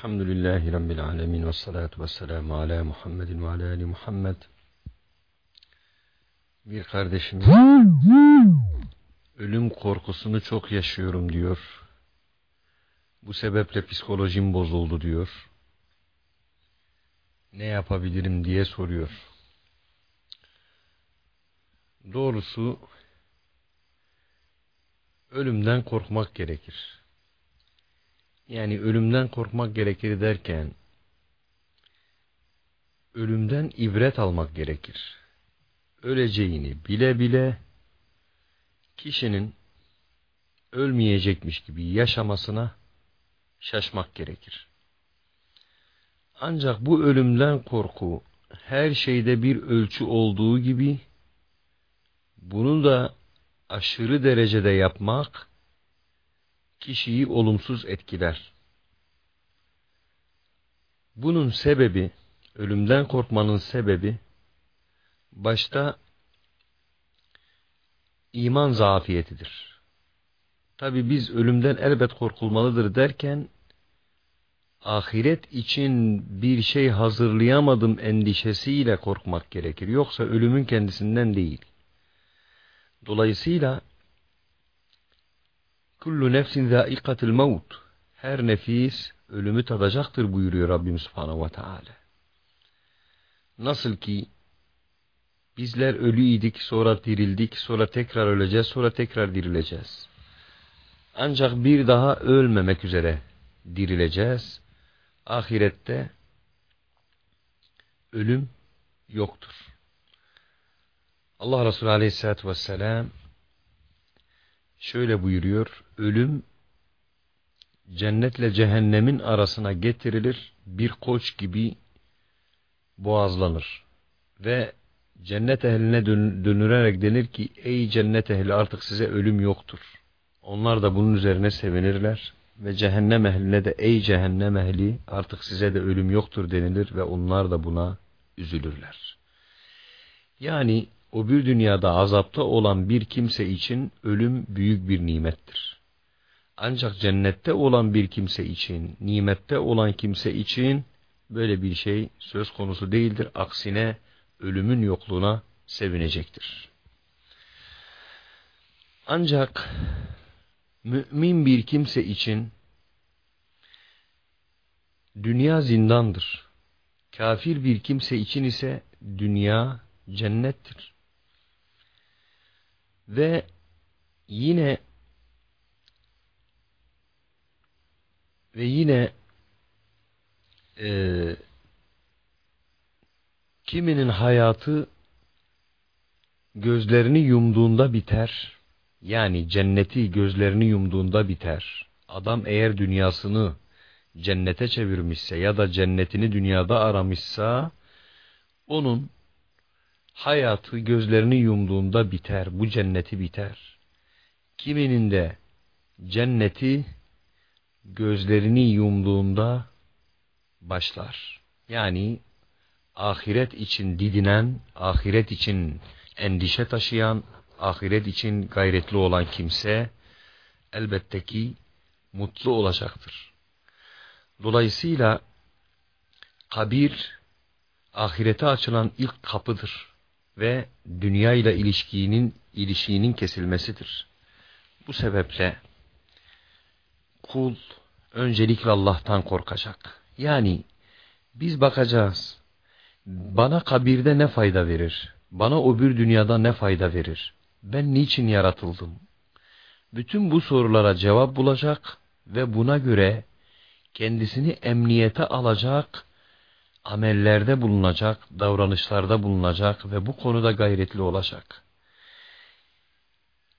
Elhamdülillahi Rabbil Alemin ve salatu ve selamu ala Muhammedin ve ala Ali Muhammed. Bir kardeşimiz ölüm korkusunu çok yaşıyorum diyor. Bu sebeple psikolojim bozuldu diyor. Ne yapabilirim diye soruyor. Doğrusu ölümden korkmak gerekir. Yani ölümden korkmak gerekir derken ölümden ibret almak gerekir. Öleceğini bile bile kişinin ölmeyecekmiş gibi yaşamasına şaşmak gerekir. Ancak bu ölümden korku her şeyde bir ölçü olduğu gibi bunu da aşırı derecede yapmak kişiyi olumsuz etkiler. Bunun sebebi, ölümden korkmanın sebebi, başta iman zafiyetidir. Tabi biz ölümden elbet korkulmalıdır derken, ahiret için bir şey hazırlayamadım endişesiyle korkmak gerekir. Yoksa ölümün kendisinden değil. Dolayısıyla Kullu nefsin zâikatil mevt. Her nefis ölümü tadacaktır buyuruyor Rabbim Subhanahu ve Teala. Nasıl ki bizler ölüydik, sonra dirildik, sonra tekrar öleceğiz, sonra tekrar dirileceğiz. Ancak bir daha ölmemek üzere dirileceğiz. Ahirette ölüm yoktur. Allah Resulü Aleyhisselatü Vesselam şöyle buyuruyor. Ölüm cennetle cehennemin arasına getirilir. Bir koç gibi boğazlanır. Ve cennet ehline dön denir ki ey cennet ehli artık size ölüm yoktur. Onlar da bunun üzerine sevinirler. Ve cehennem ehline de ey cehennem ehli artık size de ölüm yoktur denilir ve onlar da buna üzülürler. Yani o bir dünyada azapta olan bir kimse için ölüm büyük bir nimettir. Ancak cennette olan bir kimse için, nimette olan kimse için böyle bir şey söz konusu değildir. Aksine ölümün yokluğuna sevinecektir. Ancak mümin bir kimse için dünya zindandır. Kafir bir kimse için ise dünya cennettir. Ve yine ve yine e, kiminin hayatı gözlerini yumduğunda biter. Yani cenneti gözlerini yumduğunda biter. Adam eğer dünyasını cennete çevirmişse ya da cennetini dünyada aramışsa onun hayatı gözlerini yumduğunda biter, bu cenneti biter. Kiminin de cenneti gözlerini yumduğunda başlar. Yani ahiret için didinen, ahiret için endişe taşıyan, ahiret için gayretli olan kimse elbette ki mutlu olacaktır. Dolayısıyla kabir ahirete açılan ilk kapıdır ve dünya ile ilişkinin ilişiğinin kesilmesidir. Bu sebeple kul öncelikle Allah'tan korkacak. Yani biz bakacağız. Bana kabirde ne fayda verir? Bana o bir dünyada ne fayda verir? Ben niçin yaratıldım? Bütün bu sorulara cevap bulacak ve buna göre kendisini emniyete alacak amellerde bulunacak, davranışlarda bulunacak ve bu konuda gayretli olacak.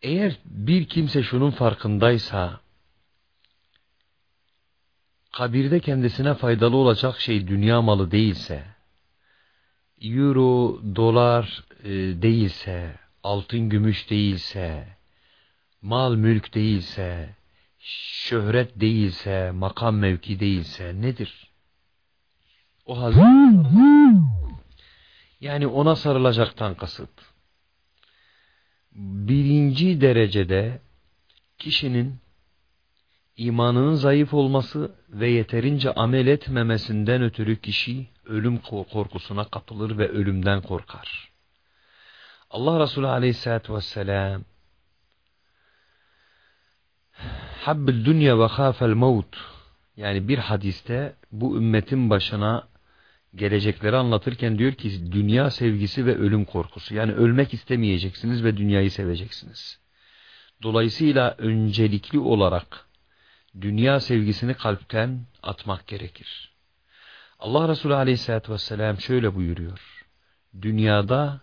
Eğer bir kimse şunun farkındaysa, kabirde kendisine faydalı olacak şey dünya malı değilse, euro, dolar e, değilse, altın gümüş değilse, mal mülk değilse, şöhret değilse, makam mevki değilse nedir? O halde yani ona sarılacaktan kasıt. Birinci derecede kişinin imanının zayıf olması ve yeterince amel etmemesinden ötürü kişi ölüm korkusuna kapılır ve ölümden korkar. Allah Resulü aleyhissalatü vesselam Habbül dünya ve khafel mevt yani bir hadiste bu ümmetin başına gelecekleri anlatırken diyor ki dünya sevgisi ve ölüm korkusu. Yani ölmek istemeyeceksiniz ve dünyayı seveceksiniz. Dolayısıyla öncelikli olarak dünya sevgisini kalpten atmak gerekir. Allah Resulü aleyhissalatü vesselam şöyle buyuruyor. Dünyada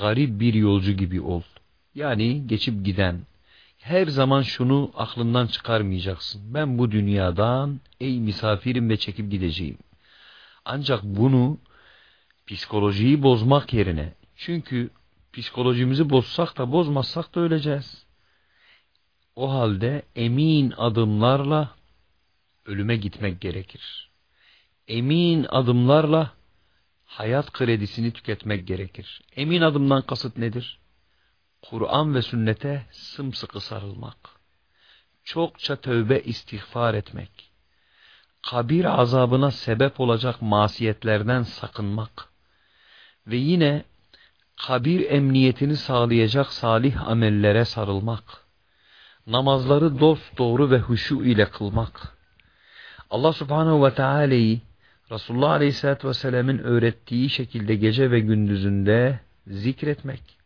garip bir yolcu gibi ol. Yani geçip giden. Her zaman şunu aklından çıkarmayacaksın. Ben bu dünyadan ey misafirim ve çekip gideceğim. Ancak bunu psikolojiyi bozmak yerine çünkü psikolojimizi bozsak da bozmazsak da öleceğiz. O halde emin adımlarla ölüme gitmek gerekir. Emin adımlarla hayat kredisini tüketmek gerekir. Emin adımdan kasıt nedir? Kur'an ve sünnete sımsıkı sarılmak. Çokça tövbe istiğfar etmek. Kabir azabına sebep olacak masiyetlerden sakınmak. Ve yine kabir emniyetini sağlayacak salih amellere sarılmak. Namazları dost doğru ve huşu ile kılmak. Allah subhanehu ve teala'yı Resulullah Aleyhisselatü Vesselam'ın öğrettiği şekilde gece ve gündüzünde zikretmek,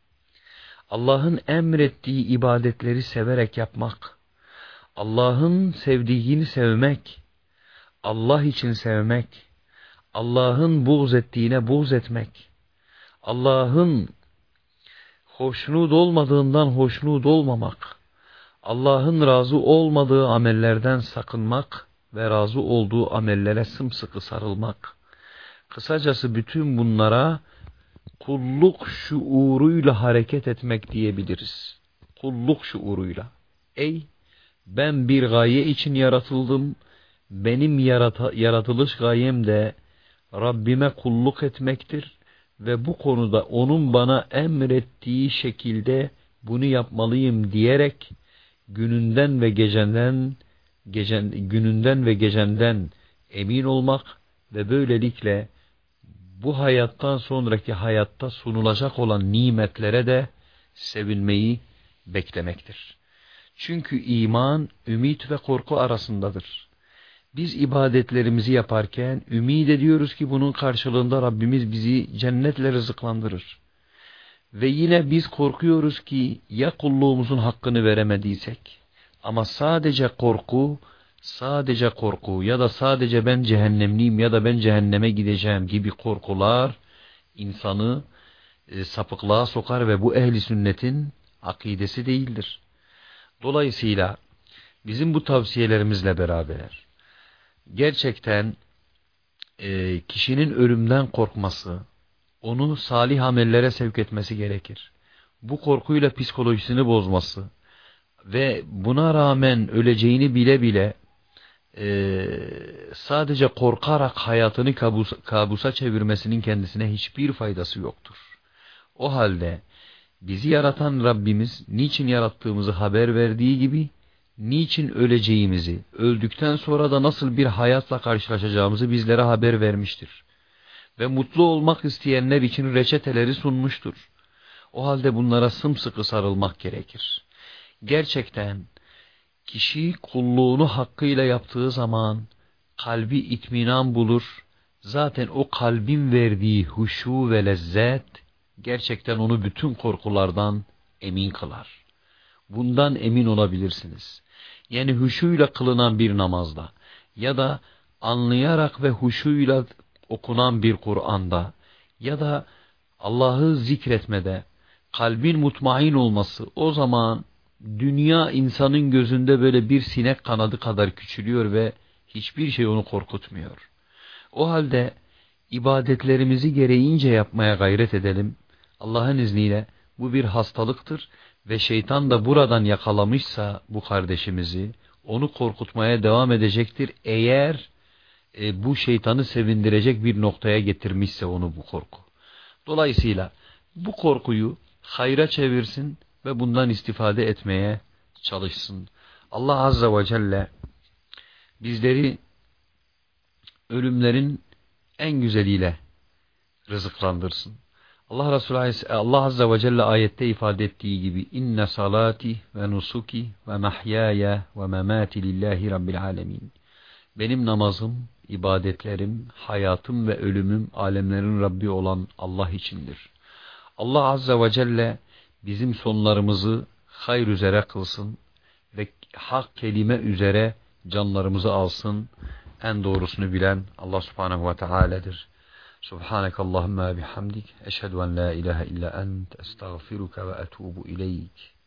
Allah'ın emrettiği ibadetleri severek yapmak, Allah'ın sevdiğini sevmek, Allah için sevmek, Allah'ın buğz ettiğine buğz etmek, Allah'ın hoşnut olmadığından hoşnut olmamak, Allah'ın razı olmadığı amellerden sakınmak, ve razı olduğu amellere sımsıkı sarılmak. Kısacası bütün bunlara kulluk şuuruyla hareket etmek diyebiliriz. Kulluk şuuruyla. Ey ben bir gaye için yaratıldım. Benim yarata, yaratılış gayem de Rabbime kulluk etmektir ve bu konuda onun bana emrettiği şekilde bunu yapmalıyım diyerek gününden ve gecenden gecen, gününden ve gecenden emin olmak ve böylelikle bu hayattan sonraki hayatta sunulacak olan nimetlere de sevinmeyi beklemektir. Çünkü iman, ümit ve korku arasındadır. Biz ibadetlerimizi yaparken ümid ediyoruz ki bunun karşılığında Rabbimiz bizi cennetle rızıklandırır. Ve yine biz korkuyoruz ki ya kulluğumuzun hakkını veremediysek, ama sadece korku, sadece korku ya da sadece ben cehennemliyim ya da ben cehenneme gideceğim gibi korkular insanı e, sapıklığa sokar ve bu ehli sünnetin akidesi değildir. Dolayısıyla bizim bu tavsiyelerimizle beraber gerçekten e, kişinin ölümden korkması, onu salih amellere sevk etmesi gerekir. Bu korkuyla psikolojisini bozması, ve buna rağmen öleceğini bile bile e, sadece korkarak hayatını kabus, kabusa çevirmesinin kendisine hiçbir faydası yoktur. O halde bizi yaratan Rabbimiz niçin yarattığımızı haber verdiği gibi niçin öleceğimizi, öldükten sonra da nasıl bir hayatla karşılaşacağımızı bizlere haber vermiştir. Ve mutlu olmak isteyenler için reçeteleri sunmuştur. O halde bunlara sımsıkı sarılmak gerekir gerçekten kişi kulluğunu hakkıyla yaptığı zaman kalbi itminan bulur. Zaten o kalbin verdiği huşu ve lezzet gerçekten onu bütün korkulardan emin kılar. Bundan emin olabilirsiniz. Yani huşuyla kılınan bir namazda ya da anlayarak ve huşuyla okunan bir Kur'an'da ya da Allah'ı zikretmede kalbin mutmain olması o zaman dünya insanın gözünde böyle bir sinek kanadı kadar küçülüyor ve hiçbir şey onu korkutmuyor. O halde ibadetlerimizi gereğince yapmaya gayret edelim. Allah'ın izniyle bu bir hastalıktır ve şeytan da buradan yakalamışsa bu kardeşimizi onu korkutmaya devam edecektir. Eğer e, bu şeytanı sevindirecek bir noktaya getirmişse onu bu korku. Dolayısıyla bu korkuyu hayra çevirsin ve bundan istifade etmeye çalışsın. Allah Azze ve Celle bizleri ölümlerin en güzeliyle rızıklandırsın. Allah Resulü Allah Azze ve Celle ayette ifade ettiği gibi inne salati ve nusuki ve mahyaya ve memati lillahi rabbil alemin. Benim namazım, ibadetlerim, hayatım ve ölümüm alemlerin Rabbi olan Allah içindir. Allah Azze ve Celle bizim sonlarımızı hayır üzere kılsın ve hak kelime üzere canlarımızı alsın. En doğrusunu bilen Allah Subhanahu ve Teala'dır. Subhaneke Allahümme bihamdik. Eşhedü en la ilahe illa ent. Estağfiruke ve etubu ileyk.